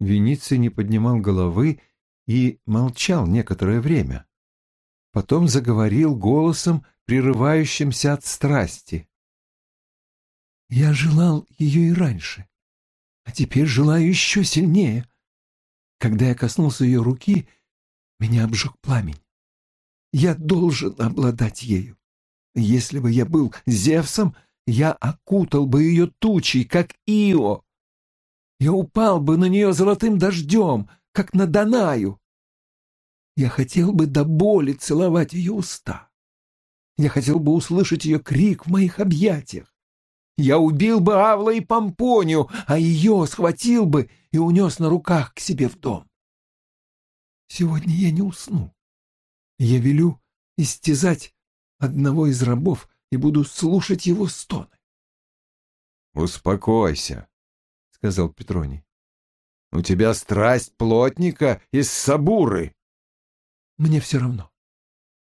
Вениций не поднимал головы и молчал некоторое время. Потом заговорил голосом, прерывающимся от страсти. «Я желал ее и раньше, а теперь желаю еще сильнее. Когда я коснулся ее руки, меня обжег пламень. Я должен обладать ею. Если бы я был Зевсом, я окутал бы ее тучей, как Ио. Я упал бы на нее золотым дождем, как на Данаю. Я хотел бы до боли целовать ее уста. Я хотел бы услышать ее крик в моих объятиях. Я убил бы Авла и Помпонию, а ее схватил бы и унес на руках к себе в дом. Сегодня я не усну. Я велю истязать одного из рабов и буду слушать его стоны. «Успокойся», — сказал Петроний. «У тебя страсть плотника из Сабуры». «Мне все равно.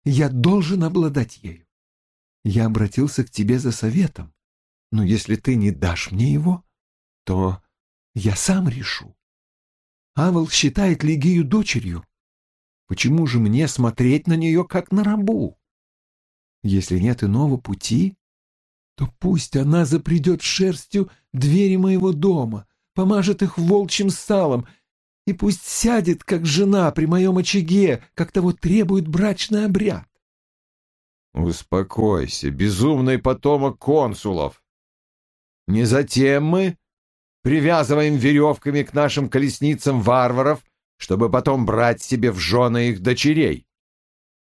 Я должен обладать ею. Я обратился к тебе за советом, но если ты не дашь мне его, то я сам решу. Авел считает Лигию дочерью. Почему же мне смотреть на нее, как на рабу? Если нет иного пути, то пусть она запредет шерстью двери моего дома, помажет их волчьим салом, и пусть сядет, как жена при моем очаге, как того требует брачный обряд. Успокойся, безумный потомок консулов. Не затем мы привязываем веревками к нашим колесницам варваров, чтобы потом брать себе в жены их дочерей.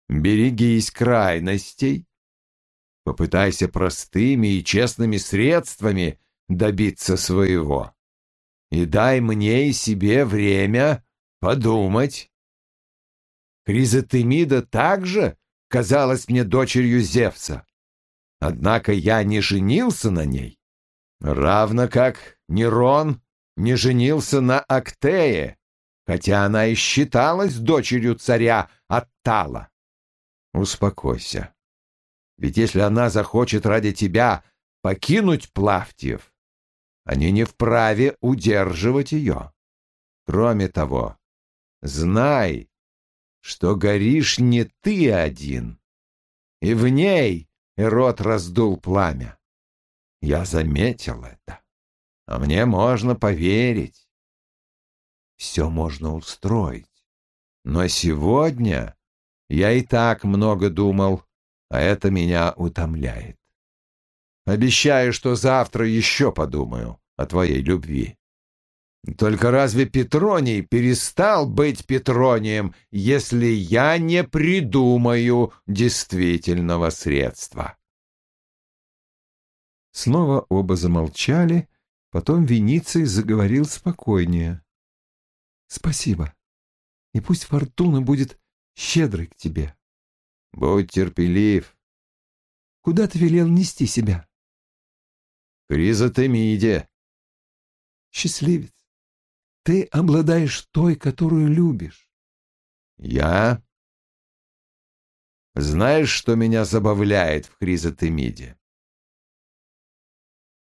Берегись крайностей. Попытайся простыми и честными средствами добиться своего. И дай мне и себе время подумать. Кризотемида также казалась мне дочерью Зевса. Однако я не женился на ней, равно как Нерон не женился на Актее, хотя она и считалась дочерью царя Аттала. Успокойся. Ведь если она захочет ради тебя покинуть Плавтиев, они не вправе удерживать ее. Кроме того, знай, что горишь не ты один, и в ней Ирод раздул пламя. Я заметил это, а мне можно поверить. Все можно устроить. Но сегодня я и так много думал, а это меня утомляет. Обещаю, что завтра еще подумаю о твоей любви. Только разве Петроний перестал быть Петронием, если я не придумаю действительного средства? Снова оба замолчали, потом Вениций заговорил спокойнее. «Спасибо, и пусть фортуна будет щедрой к тебе. Будь терпелив. Куда ты велел нести себя? К Ризотемиде. Счастливец. Ты обладаешь той, которую любишь. Я? Знаешь, что меня забавляет в Хризотемиде?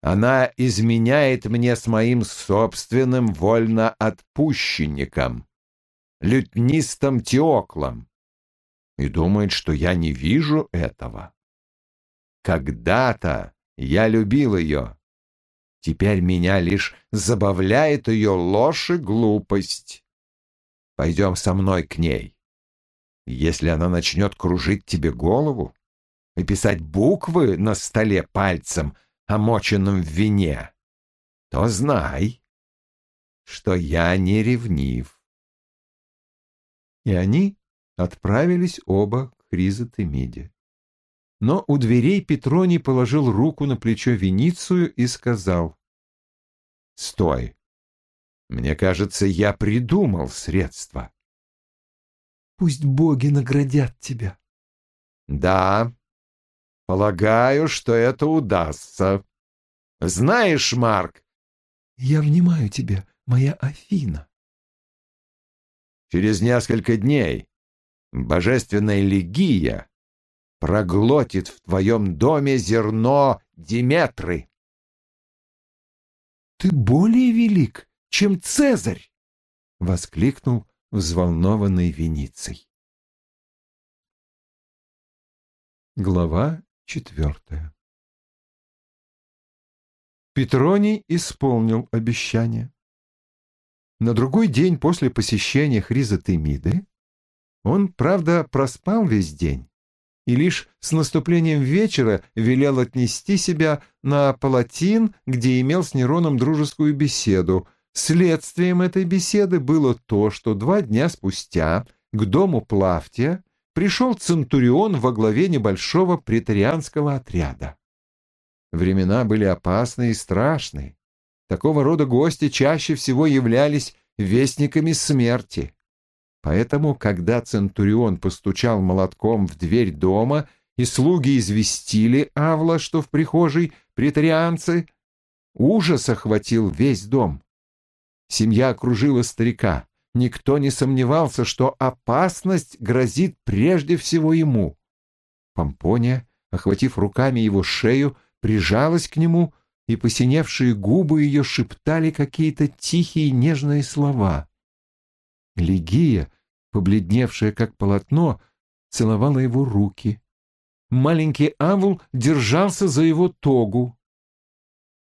Она изменяет мне с моим собственным вольноотпущенником лютнистом Теоклом и думает, что я не вижу этого. Когда-то я любил ее. Теперь меня лишь забавляет ее ложь и глупость. Пойдем со мной к ней. Если она начнет кружить тебе голову и писать буквы на столе пальцем, омоченным в вине, то знай, что я не ревнив и они отправились оба к Хризотемиде. Но у дверей Петроний положил руку на плечо Веницию и сказал, «Стой! Мне кажется, я придумал средства». «Пусть боги наградят тебя». «Да, полагаю, что это удастся. Знаешь, Марк...» «Я внимаю тебя, моя Афина». Через несколько дней божественная Легия проглотит в твоем доме зерно Диметры. Ты более велик, чем Цезарь. воскликнул взволнованный Вениций. Глава четвертая Петроний исполнил обещание. На другой день после посещения Хризотемиды он, правда, проспал весь день и лишь с наступлением вечера велел отнести себя на Палатин, где имел с Нероном дружескую беседу. Следствием этой беседы было то, что два дня спустя к дому Плавтия пришел Центурион во главе небольшого претарианского отряда. Времена были опасные и страшные. Такого рода гости чаще всего являлись вестниками смерти. Поэтому, когда Центурион постучал молотком в дверь дома, и слуги известили Авла, что в прихожей претарианцы, ужас охватил весь дом. Семья окружила старика. Никто не сомневался, что опасность грозит прежде всего ему. Помпония, охватив руками его шею, прижалась к нему, и посиневшие губы ее шептали какие-то тихие нежные слова. Легия, побледневшая как полотно, целовала его руки. Маленький Авл держался за его тогу.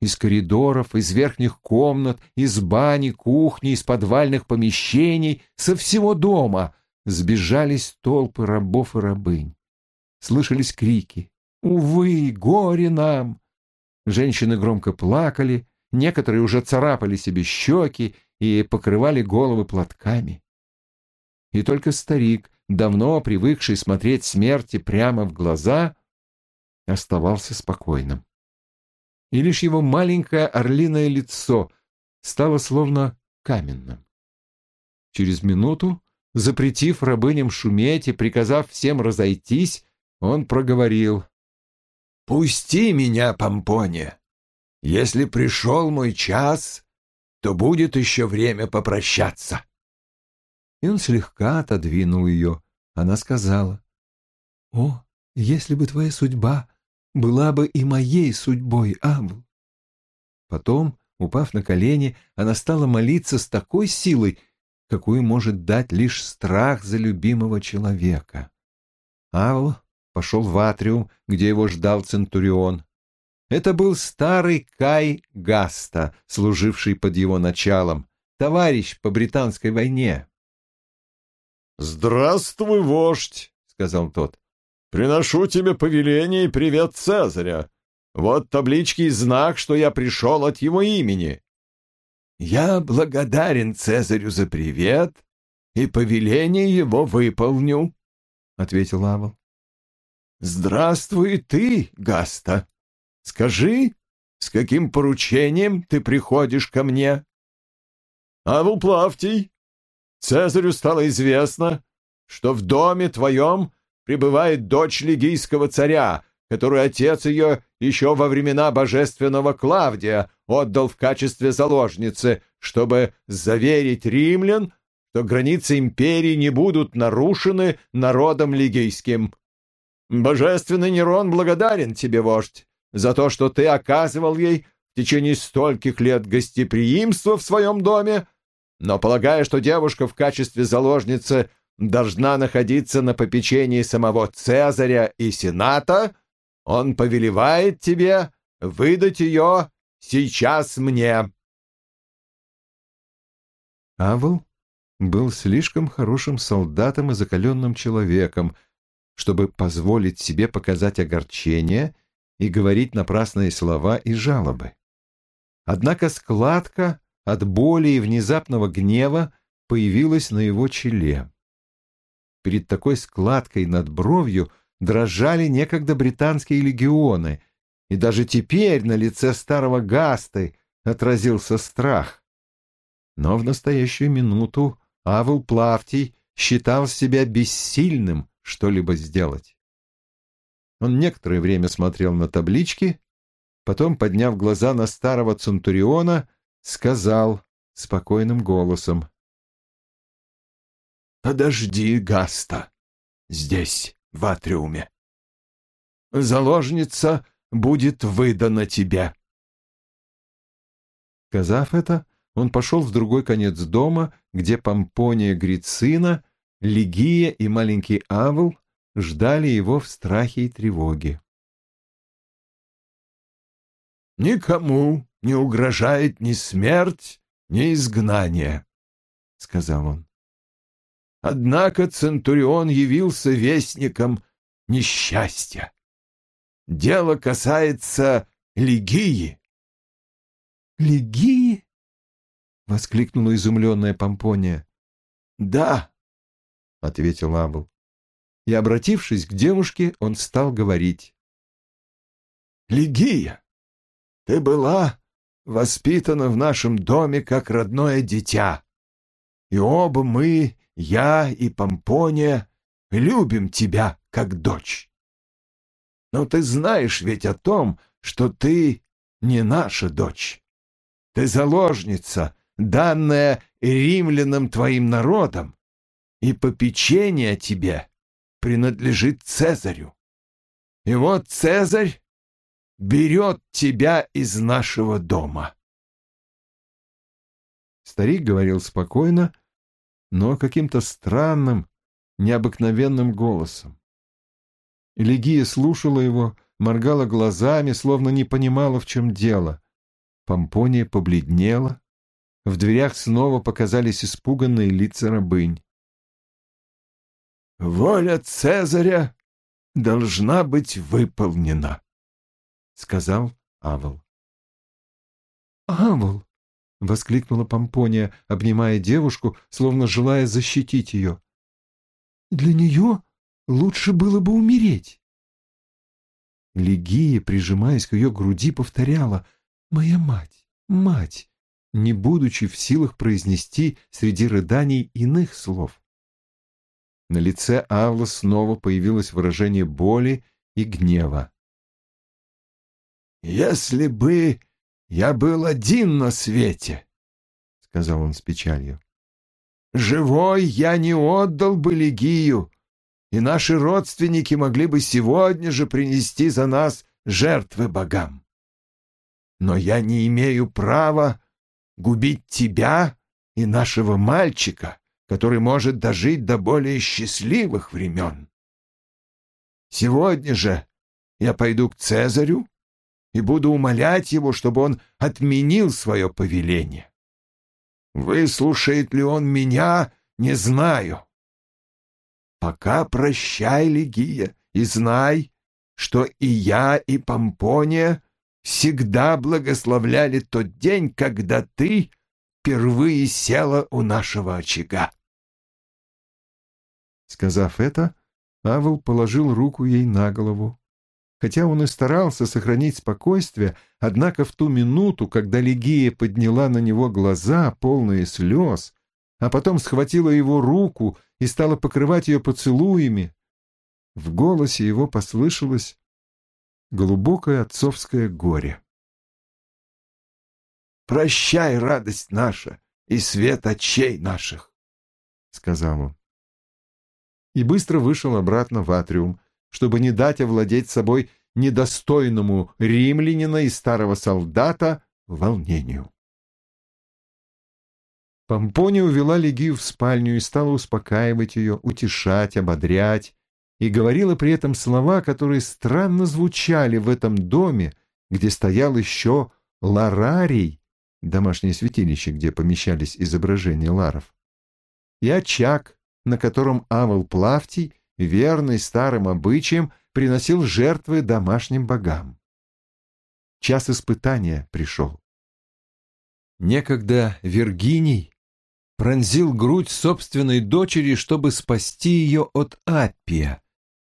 Из коридоров, из верхних комнат, из бани, кухни, из подвальных помещений, со всего дома сбежались толпы рабов и рабынь. Слышались крики «Увы, горе нам!» Женщины громко плакали, некоторые уже царапали себе щеки и покрывали головы платками. И только старик, давно привыкший смотреть смерти прямо в глаза, оставался спокойным. И лишь его маленькое орлиное лицо стало словно каменным. Через минуту, запретив рабыням шуметь и приказав всем разойтись, он проговорил. «Пусти меня, Помпоне! Если пришел мой час, то будет еще время попрощаться. И он слегка отодвинул ее. Она сказала, «О, если бы твоя судьба была бы и моей судьбой, Абл!» Потом, упав на колени, она стала молиться с такой силой, какую может дать лишь страх за любимого человека. Авл пошел в атриум, где его ждал Центурион. Это был старый Кай Гаста, служивший под его началом, товарищ по британской войне. «Здравствуй, вождь!» — сказал тот. «Приношу тебе повеление и привет Цезаря. Вот таблички и знак, что я пришел от его имени». «Я благодарен Цезарю за привет и повеление его выполню», — ответил Авел. «Здравствуй ты, Гаста!» Скажи, с каким поручением ты приходишь ко мне?» «Авл Плавтий, Цезарю стало известно, что в доме твоем пребывает дочь лигийского царя, которую отец ее еще во времена божественного Клавдия отдал в качестве заложницы, чтобы заверить римлян, что границы империи не будут нарушены народом лигийским. Божественный Нерон благодарен тебе, вождь, за то, что ты оказывал ей в течение стольких лет гостеприимство в своем доме, но полагая, что девушка в качестве заложницы должна находиться на попечении самого Цезаря и Сената, он повелевает тебе выдать ее сейчас мне». Авл был слишком хорошим солдатом и закаленным человеком, чтобы позволить себе показать огорчение и говорить напрасные слова и жалобы. Однако складка от боли и внезапного гнева появилась на его челе. Перед такой складкой над бровью дрожали некогда британские легионы, и даже теперь на лице старого Гасты отразился страх. Но в настоящую минуту Авл Плавтий считал себя бессильным что-либо сделать. Он некоторое время смотрел на таблички, потом, подняв глаза на старого Центуриона, сказал спокойным голосом. «Подожди, Гаста, здесь, в атриуме. Заложница будет выдана тебе». Сказав это, он пошел в другой конец дома, где Помпония Грицина, Лигия и маленький Авл ждали его в страхе и тревоге. «Никому не угрожает ни смерть, ни изгнание», — сказал он. Однако Центурион явился вестником несчастья. Дело касается Лигии. «Лигии?» — воскликнула изумленная Помпония. «Да», — ответил Абл. И, обратившись к девушке, он стал говорить. «Лигия, ты была воспитана в нашем доме как родное дитя, и оба мы, я и Помпония, любим тебя как дочь. Но ты знаешь ведь о том, что ты не наша дочь. Ты заложница, данная римлянам твоим народом, и попечение о тебе принадлежит Цезарю. И вот Цезарь берет тебя из нашего дома. Старик говорил спокойно, но каким-то странным, необыкновенным голосом. Элегия слушала его, моргала глазами, словно не понимала, в чем дело. Помпония побледнела. В дверях снова показались испуганные лица рабынь. «Воля Цезаря должна быть выполнена», — сказал Авл. «Авл!» — воскликнула Помпония, обнимая девушку, словно желая защитить ее. «Для нее лучше было бы умереть». Легия, прижимаясь к ее груди, повторяла «Моя мать, мать», не будучи в силах произнести среди рыданий иных слов. На лице Авла снова появилось выражение боли и гнева. «Если бы я был один на свете, — сказал он с печалью, — живой я не отдал бы Легию, и наши родственники могли бы сегодня же принести за нас жертвы богам. Но я не имею права губить тебя и нашего мальчика, который может дожить до более счастливых времен. Сегодня же я пойду к Цезарю и буду умолять его, чтобы он отменил свое повеление. Выслушает ли он меня, не знаю. Пока прощай, Легия, и знай, что и я, и Помпония всегда благословляли тот день, когда ты впервые села у нашего очага. Сказав это, Авел положил руку ей на голову. Хотя он и старался сохранить спокойствие, однако в ту минуту, когда Легия подняла на него глаза, полные слез, а потом схватила его руку и стала покрывать ее поцелуями, в голосе его послышалось глубокое отцовское горе. «Прощай, радость наша и свет очей наших», — сказал он. И быстро вышел обратно в атриум, чтобы не дать овладеть собой недостойному римлянина и старого солдата волнению. Помпония увела Легию в спальню и стала успокаивать ее, утешать, ободрять, и говорила при этом слова, которые странно звучали в этом доме, где стоял еще ларарий, домашнее святилище, где помещались изображения ларов, и очаг, на котором Авел Плавтий, верный старым обычаям, приносил жертвы домашним богам. Час испытания пришел. Некогда Виргиний пронзил грудь собственной дочери, чтобы спасти ее от Аппия.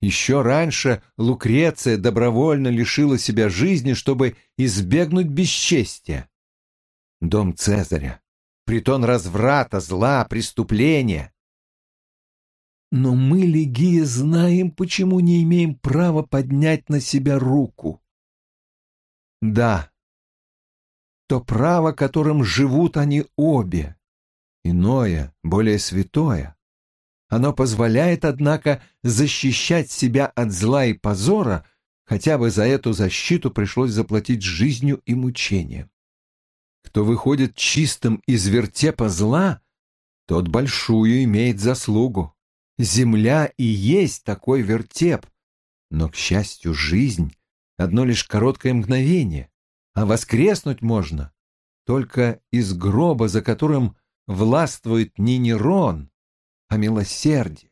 Еще раньше Лукреция добровольно лишила себя жизни, чтобы избегнуть бесчестия. Дом Цезаря, притон разврата, зла, преступления. Но мы, Легия, знаем, почему не имеем права поднять на себя руку. Да, то право, которым живут они обе, иное, более святое. Оно позволяет, однако, защищать себя от зла и позора, хотя бы за эту защиту пришлось заплатить жизнью и мучением. Кто выходит чистым из вертепа зла, тот большую имеет заслугу. Земля и есть такой вертеп. Но, к счастью, жизнь — одно лишь короткое мгновение, а воскреснуть можно только из гроба, за которым властвует не Нерон, а милосердие,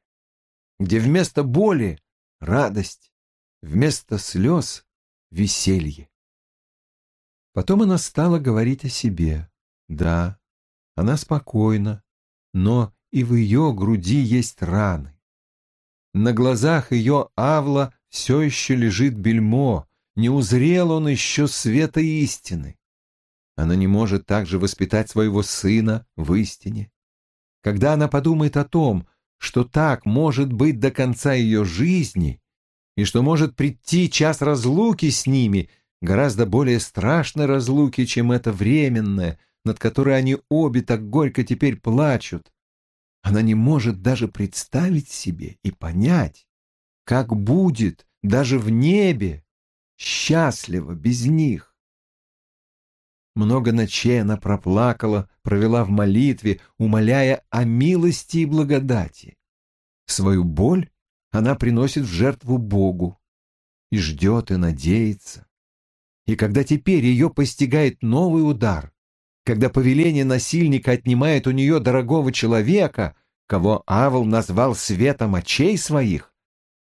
где вместо боли — радость, вместо слез — веселье. Потом она стала говорить о себе. Да, она спокойна, но и в ее груди есть раны. На глазах ее Авла все еще лежит бельмо, не узрел он еще света истины. Она не может также воспитать своего сына в истине. Когда она подумает о том, что так может быть до конца ее жизни, и что может прийти час разлуки с ними, гораздо более страшной разлуки, чем это временное, над которой они обе так горько теперь плачут, она не может даже представить себе и понять, как будет даже в небе счастливо без них. Много ночей она проплакала, провела в молитве, умоляя о милости и благодати. Свою боль она приносит в жертву Богу и ждет и надеется. И когда теперь ее постигает новый удар, когда повеление насильника отнимает у нее дорогого человека, кого Авл назвал светом очей своих,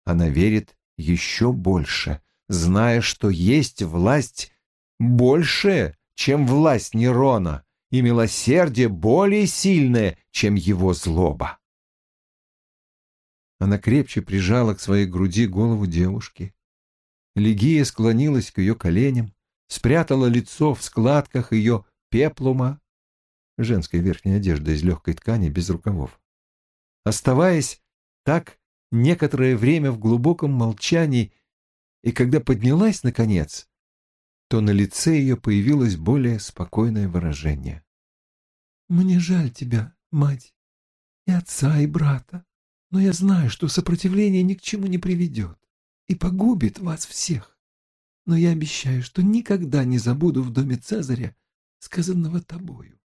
она верит еще больше, зная, что есть власть большая, чем власть Нерона, и милосердие более сильное, чем его злоба. Она крепче прижала к своей груди голову девушки. Легия склонилась к ее коленям, спрятала лицо в складках ее пеплума, женская верхняя одежда из легкой ткани без рукавов. Оставаясь так некоторое время в глубоком молчании, и когда поднялась, наконец, то на лице ее появилось более спокойное выражение. «Мне жаль тебя, мать, и отца, и брата, но я знаю, что сопротивление ни к чему не приведет и погубит вас всех. Но я обещаю, что никогда не забуду в доме Цезаря сказанного тобою.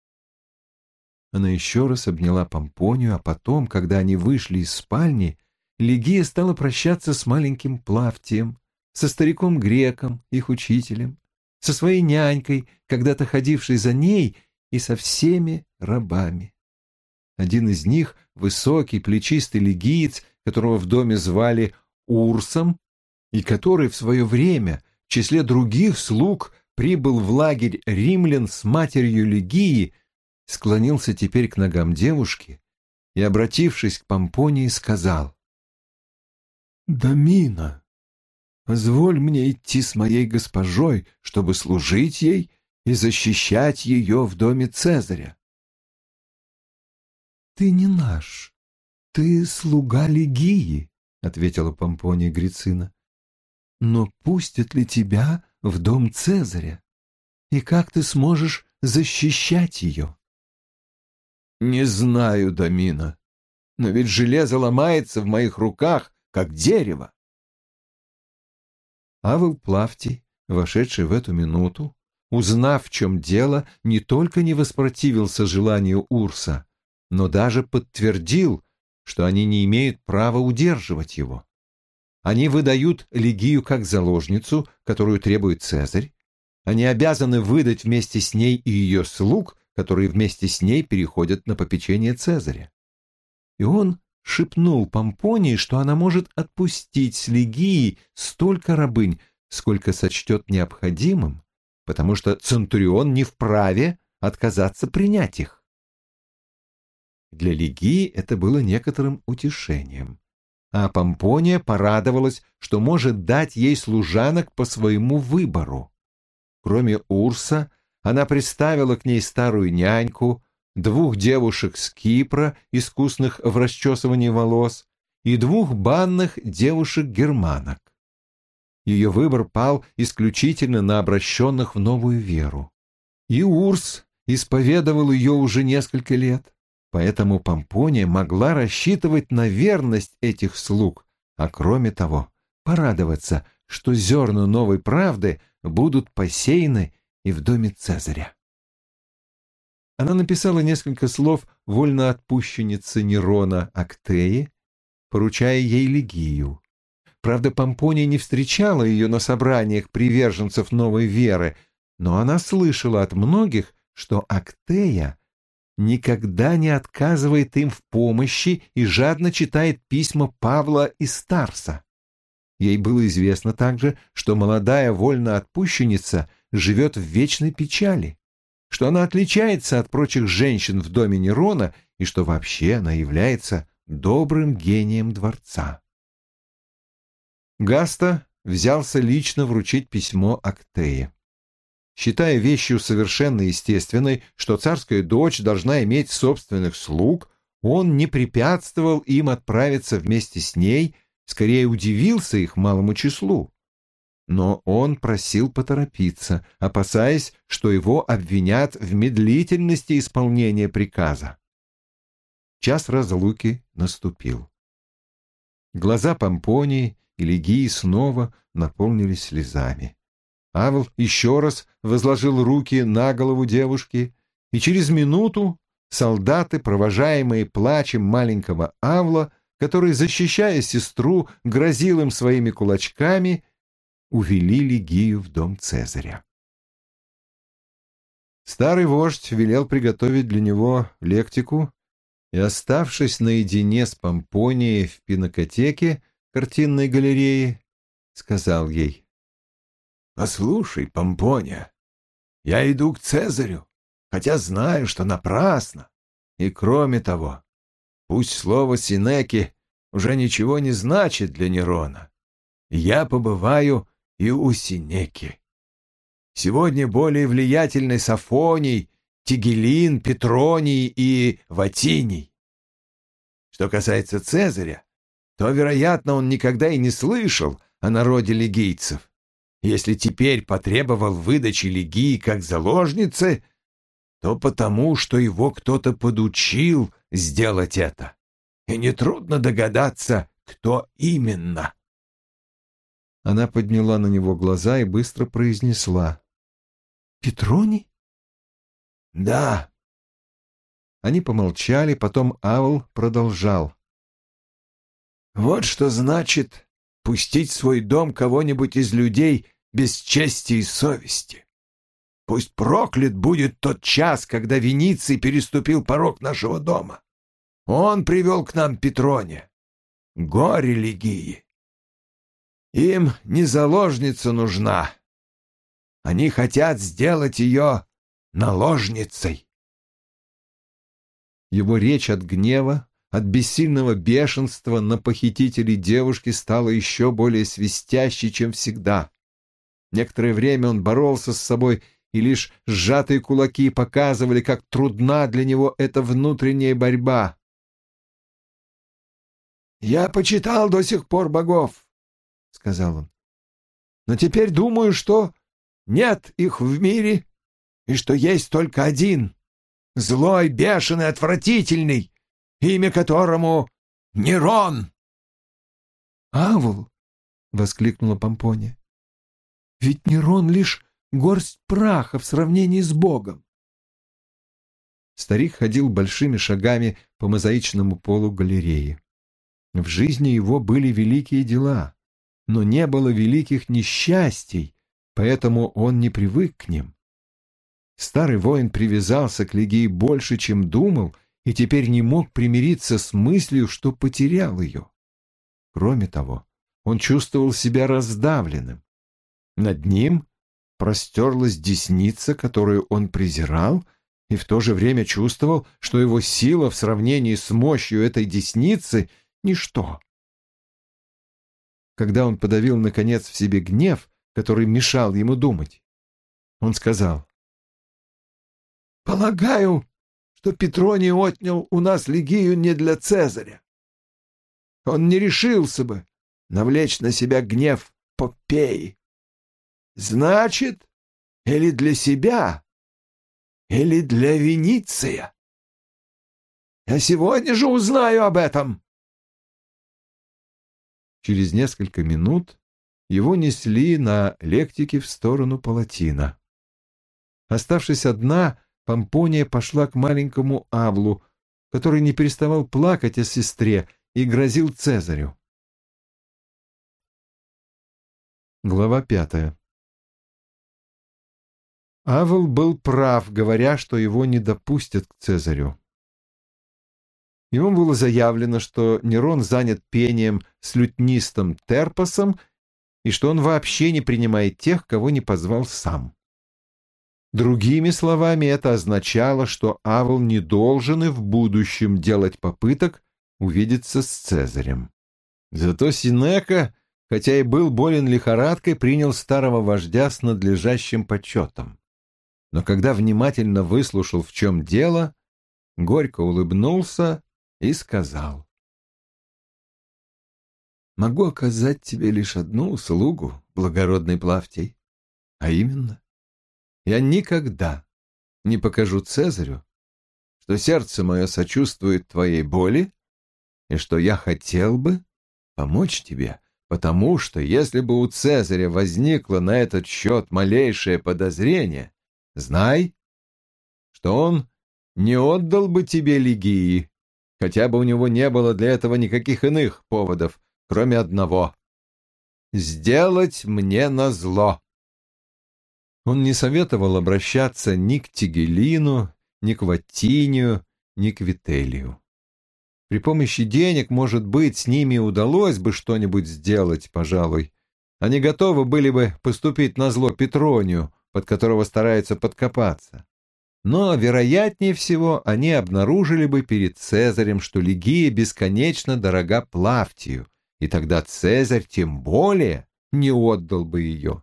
Она еще раз обняла Помпонию, а потом, когда они вышли из спальни, Легия стала прощаться с маленьким Плавтием, со стариком-греком, их учителем, со своей нянькой, когда-то ходившей за ней, и со всеми рабами. Один из них, высокий, плечистый легиец, которого в доме звали Урсом, и который в свое время в числе других слуг прибыл в лагерь римлян с матерью Легии, склонился теперь к ногам девушки и, обратившись к Помпонии, сказал «Дамина, позволь мне идти с моей госпожой, чтобы служить ей и защищать ее в доме Цезаря». «Ты не наш, ты слуга Легии», — ответила Помпония Грицина. «Но пустят ли тебя в дом Цезаря? И как ты сможешь защищать ее?» «Не знаю, Дамина, но ведь железо ломается в моих руках, как дерево». Авел Плавтий, вошедший в эту минуту, узнав, в чем дело, не только не воспротивился желанию Урса, но даже подтвердил, что они не имеют права удерживать его. Они выдают Легию как заложницу, которую требует Цезарь. Они обязаны выдать вместе с ней и ее слуг, которые вместе с ней переходят на попечение Цезаря. И он шепнул Помпонии, что она может отпустить с Легии столько рабынь, сколько сочтет необходимым, потому что Центурион не вправе отказаться принять их. Для Легии это было некоторым утешением, а Помпония порадовалась, что может дать ей служанок по своему выбору. Кроме Урса, она приставила к ней старую няньку, двух девушек с Кипра, искусных в расчесывании волос, и двух банных девушек-германок. Ее выбор пал исключительно на обращенных в новую веру. И Урс исповедовал ее уже несколько лет, поэтому Помпония могла рассчитывать на верность этих слуг, а кроме того порадоваться, что зерна новой правды будут посеяны и в доме Цезаря. она написала несколько слов вольноотпущеннице Нерона Актеи, поручая ей Легию. Правда, Помпония не встречала ее на собраниях приверженцев новой веры, но она слышала от многих, что Актея никогда не отказывает им в помощи и жадно читает письма Павла и Старса. Ей было известно также, что молодая вольноотпущенница живет в вечной печали, что она отличается от прочих женщин в доме Нерона и что вообще она является добрым гением дворца. Гаста взялся лично вручить письмо Актее. Считая вещью совершенно естественной, что царская дочь должна иметь собственных слуг, он не препятствовал им отправиться вместе с ней, скорее удивился их малому числу. Но он просил поторопиться, опасаясь, что его обвинят в медлительности исполнения приказа. Час разлуки наступил. Глаза Помпонии и Легии снова наполнились слезами. Авел еще раз возложил руки на голову девушки, и через минуту солдаты, провожаемые плачем маленького Авла, который, защищая сестру, грозил им своими кулачками, увели Легию в дом Цезаря. Старый вождь велел приготовить для него лектику, и, оставшись наедине с Помпонией в пинокотеке картинной галереи, сказал ей — Послушай, Помпоня, я иду к Цезарю, хотя знаю, что напрасно. И кроме того, пусть слово Синеки уже ничего не значит для Нерона. Я побываю и у Синеки. Сегодня более влиятельный Сафоний, Тигелин, Петроний и Ватиний. Что касается Цезаря, то, вероятно, он никогда и не слышал о народе лигийцев. Если теперь потребовал выдачи Легии как заложницы, то потому, что его кто-то подучил сделать это. И нетрудно догадаться, кто именно. Она подняла на него глаза и быстро произнесла. «Петрони?» «Да». Они помолчали, потом Аул продолжал. «Вот что значит пустить в свой дом кого-нибудь из людей без чести и совести. Пусть проклят будет тот час, когда Вениций переступил порог нашего дома. Он привел к нам Петроне. Горе Легии. Им не заложница нужна. Они хотят сделать ее наложницей. Его речь от гнева от бессильного бешенства на похитителей девушки стало еще более свистящей, чем всегда. Некоторое время он боролся с собой, и лишь сжатые кулаки показывали, как трудна для него эта внутренняя борьба. «Я почитал до сих пор богов», — сказал он. «Но теперь думаю, что нет их в мире, и что есть только один, злой, бешеный, отвратительный, имя которому Нерон. «Авл!» — воскликнула Помпония. «Ведь Нерон лишь горсть праха в сравнении с Богом». Старик ходил большими шагами по мозаичному полу галереи. В жизни его были великие дела, но не было великих несчастий, поэтому он не привык к ним. Старый воин привязался к Легии больше, чем думал, и теперь не мог примириться с мыслью, что потерял ее. Кроме того, он чувствовал себя раздавленным. Над ним простерлась десница, которую он презирал, и в то же время чувствовал, что его сила в сравнении с мощью этой десницы — ничто. Когда он подавил, наконец, в себе гнев, который мешал ему думать, он сказал, «Полагаю, что Петроний отнял у нас Легию не для Цезаря. Он не решился бы навлечь на себя гнев Попеи. Значит, или для себя, или для Вениция. Я сегодня же узнаю об этом. Через несколько минут его несли на лектике в сторону Палатина. Оставшись одна, Помпония пошла к маленькому Авлу, который не переставал плакать о сестре и грозил Цезарю. Глава пятая Авл был прав, говоря, что его не допустят к Цезарю. Ему было заявлено, что Нерон занят пением с лютнистом Терпосом и что он вообще не принимает тех, кого не позвал сам. Другими словами, это означало, что Авл не должен и в будущем делать попыток увидеться с Цезарем. Зато Синека, хотя и был болен лихорадкой, принял старого вождя с надлежащим почетом. Но когда внимательно выслушал, в чем дело, горько улыбнулся и сказал. «Могу оказать тебе лишь одну услугу, благородный Плавтий, а именно, я никогда не покажу Цезарю, что сердце мое сочувствует твоей боли и что я хотел бы помочь тебе, потому что если бы у Цезаря возникло на этот счет малейшее подозрение, знай, что он не отдал бы тебе Лигии, хотя бы у него не было для этого никаких иных поводов, кроме одного — сделать мне назло. Он не советовал обращаться ни к Тигелину, ни к Ваттинию, ни к Вителию. При помощи денег, может быть, с ними удалось бы что-нибудь сделать, пожалуй. Они готовы были бы поступить на зло Петронию, под которого стараются подкопаться. Но, вероятнее всего, они обнаружили бы перед Цезарем, что Лигия бесконечно дорога Плавтию, и тогда Цезарь тем более не отдал бы ее.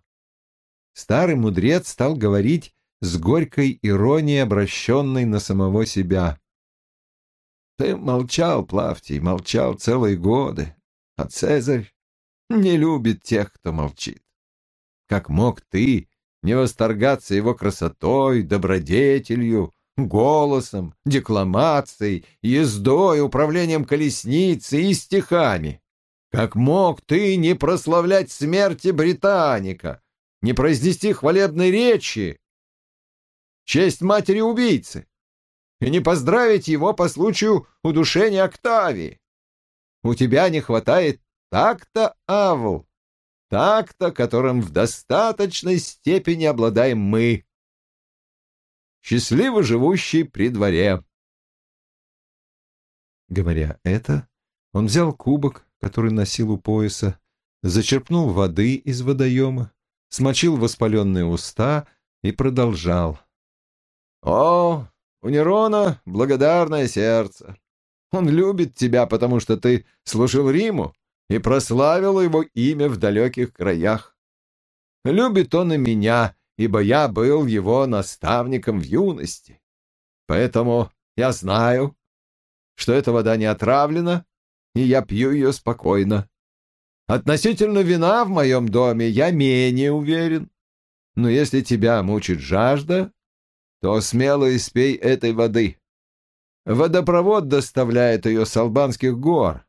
Старый мудрец стал говорить с горькой иронией, обращенной на самого себя. Ты молчал, Плавтий, молчал целые годы, а Цезарь не любит тех, кто молчит. Как мог ты не восторгаться его красотой, добродетелью, голосом, декламацией, ездой, управлением колесницей и стихами? Как мог ты не прославлять смерти Британика, не произнести хвалебной речи? Честь матери-убийцы! и не поздравить его по случаю удушения Октавии. У тебя не хватает такта, Авл, такта, которым в достаточной степени обладаем мы, счастливо живущий при дворе. Говоря это, он взял кубок, который носил у пояса, зачерпнул воды из водоема, смочил воспаленные уста и продолжал. «О, у Нерона благодарное сердце. Он любит тебя, потому что ты служил Риму и прославил его имя в далеких краях. Любит он и меня, ибо я был его наставником в юности. Поэтому я знаю, что эта вода не отравлена, и я пью ее спокойно. Относительно вина в моем доме я менее уверен. Но если тебя мучит жажда, то смело испей этой воды. Водопровод доставляет ее с албанских гор,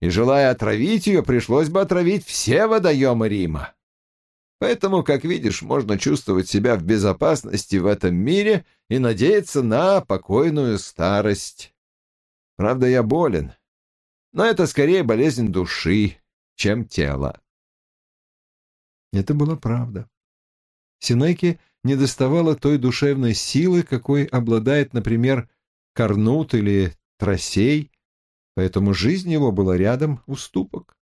и, желая отравить ее, пришлось бы отравить все водоемы Рима. Поэтому, как видишь, можно чувствовать себя в безопасности в этом мире и надеяться на покойную старость. Правда, я болен, но это скорее болезнь души, чем тела. Это была правда. Синеки недоставало той душевной силы, какой обладает, например, Корнут или Тросей, поэтому жизнь его была рядом уступок.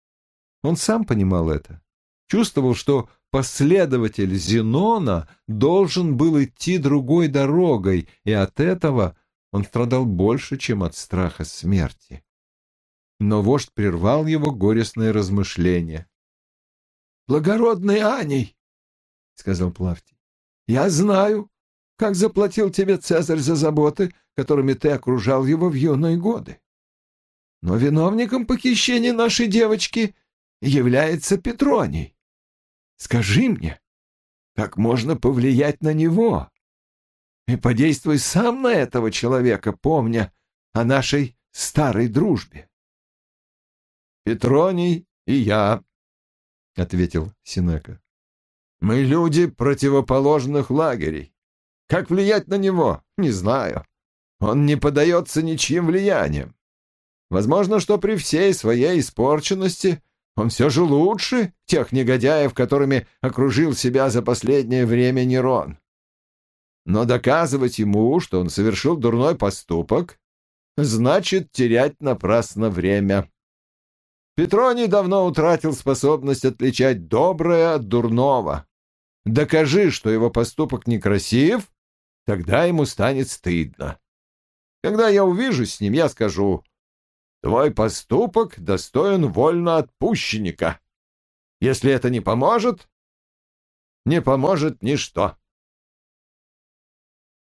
Он сам понимал это, чувствовал, что последователь Зенона должен был идти другой дорогой, и от этого он страдал больше, чем от страха смерти. Но вождь прервал его горестное размышление. «Благородный Аней!» — сказал Плавтий. Я знаю, как заплатил тебе Цезарь за заботы, которыми ты окружал его в юные годы. Но виновником похищения нашей девочки является Петроний. Скажи мне, как можно повлиять на него? И подействуй сам на этого человека, помня о нашей старой дружбе. Петроний и я, — ответил Синека. Мы люди противоположных лагерей. Как влиять на него? Не знаю. Он не поддается ничьим влияниям. Возможно, что при всей своей испорченности он все же лучше тех негодяев, которыми окружил себя за последнее время Нерон. Но доказывать ему, что он совершил дурной поступок, значит терять напрасно время. Петроний давно утратил способность отличать доброе от дурного. Докажи, что его поступок некрасив, тогда ему станет стыдно. Когда я увижусь с ним, я скажу, твой поступок достоин вольноотпущенника. Если это не поможет, не поможет ничто.